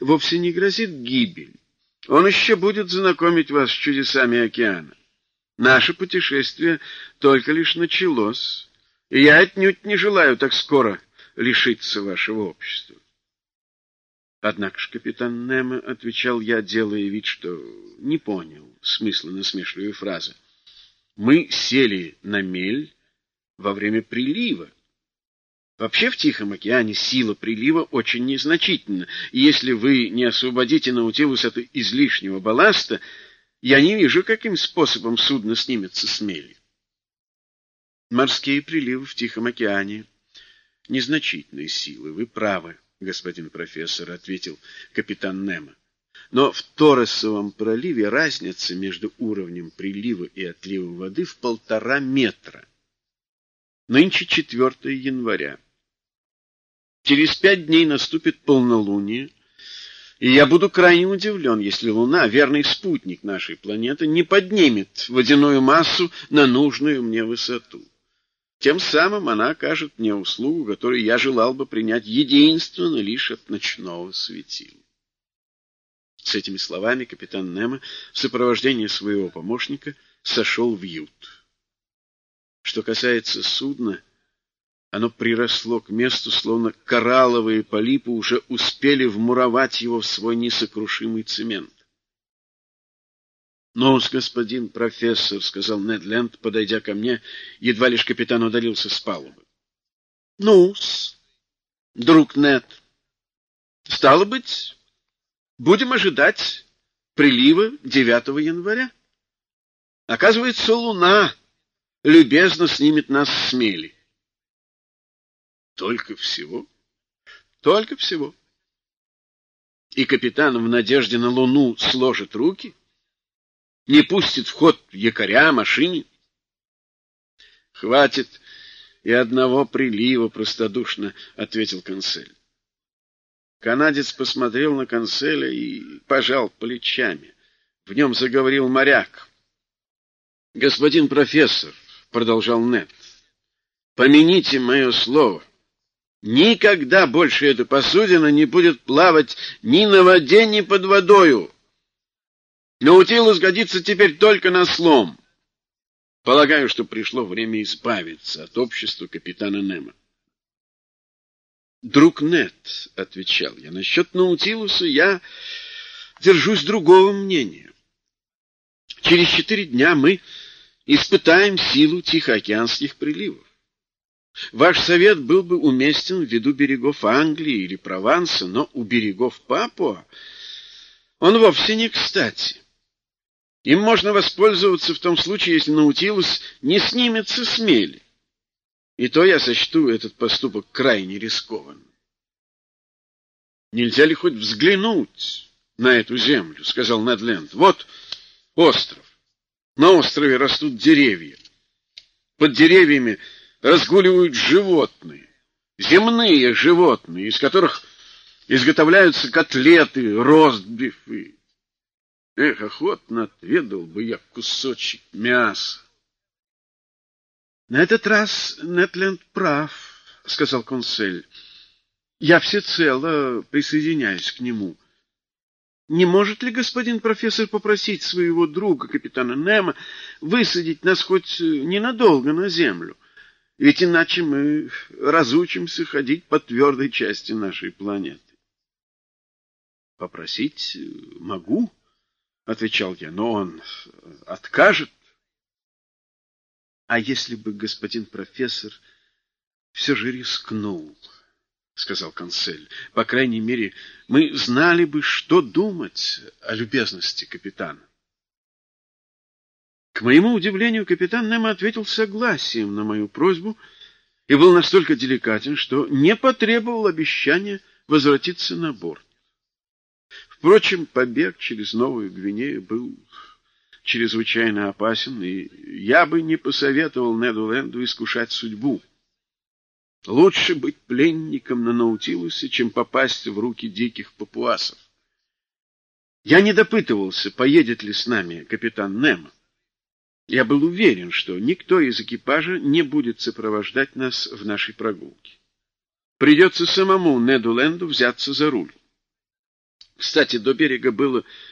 вовсе не грозит гибель. Он еще будет знакомить вас с чудесами океана. Наше путешествие только лишь началось, и я отнюдь не желаю так скоро лишиться вашего общества. Однако ж, капитан Немо, — отвечал я, делая вид, что не понял смысла насмешливой фразы, — мы сели на мель во время прилива. Вообще в Тихом океане сила прилива очень незначительна, и если вы не освободите Наутилус от излишнего балласта, я не вижу, каким способом судно снимется с мели. Морские приливы в Тихом океане — незначительные силы, вы правы, господин профессор, — ответил капитан Немо. Но в Торресовом проливе разница между уровнем прилива и отлива воды в полтора метра. Нынче 4 января. Через пять дней наступит полнолуние, и я буду крайне удивлен, если Луна, верный спутник нашей планеты, не поднимет водяную массу на нужную мне высоту. Тем самым она окажет мне услугу, которую я желал бы принять единственно лишь от ночного светила. С этими словами капитан Немо в сопровождении своего помощника сошел в ют. Что касается судна, оно приросло к месту, словно коралловые полипы уже успели вмуровать его в свой несокрушимый цемент. ну господин профессор, — сказал Нед Ленд, подойдя ко мне, едва лишь капитан удалился с палубы. — Ну-с, друг Нед, стало быть, будем ожидать прилива 9 января. Оказывается, луна любезно снимет нас с мели. Только всего? Только всего. И капитан в надежде на луну сложит руки? Не пустит в ход якоря, машине? Хватит и одного прилива, простодушно ответил консель. Канадец посмотрел на конселя и пожал плечами. В нем заговорил моряк. — Господин профессор, — продолжал Нед, — помяните мое слово. Никогда больше эта посудина не будет плавать ни на воде, ни под водою. Наутилус годится теперь только на слом. Полагаю, что пришло время избавиться от общества капитана Немо. «Друг Нет», — отвечал я, — «насчет Наутилуса я держусь другого мнения. Через четыре дня мы испытаем силу Тихоокеанских приливов. Ваш совет был бы уместен ввиду берегов Англии или Прованса, но у берегов Папуа он вовсе не кстати. Им можно воспользоваться в том случае, если Наутилус не снимется с мели. И то я сочту этот поступок крайне рискованным. Нельзя ли хоть взглянуть на эту землю, — сказал Недленд. Вот остров. На острове растут деревья. Под деревьями разгуливают животные, земные животные, из которых изготовляются котлеты, ростбифы. Эх, охотно отведал бы я кусочек мяса. — На этот раз Нетленд прав, — сказал консель. — Я всецело присоединяюсь к нему. Не может ли господин профессор попросить своего друга, капитана Немо, высадить нас хоть ненадолго на землю? Ведь иначе мы разучимся ходить по твердой части нашей планеты. — Попросить могу, — отвечал я, — но он откажет. — А если бы господин профессор все же рискнул, — сказал консель, — по крайней мере, мы знали бы, что думать о любезности капитана. К моему удивлению, капитан Немо ответил согласием на мою просьбу и был настолько деликатен, что не потребовал обещания возвратиться на борт. Впрочем, побег через Новую Гвинею был чрезвычайно опасен, и я бы не посоветовал Неду Ленду искушать судьбу. Лучше быть пленником на Наутилусе, чем попасть в руки диких папуасов. Я не допытывался, поедет ли с нами капитан Немо. Я был уверен, что никто из экипажа не будет сопровождать нас в нашей прогулке. Придется самому Неду Ленду взяться за руль. Кстати, до берега было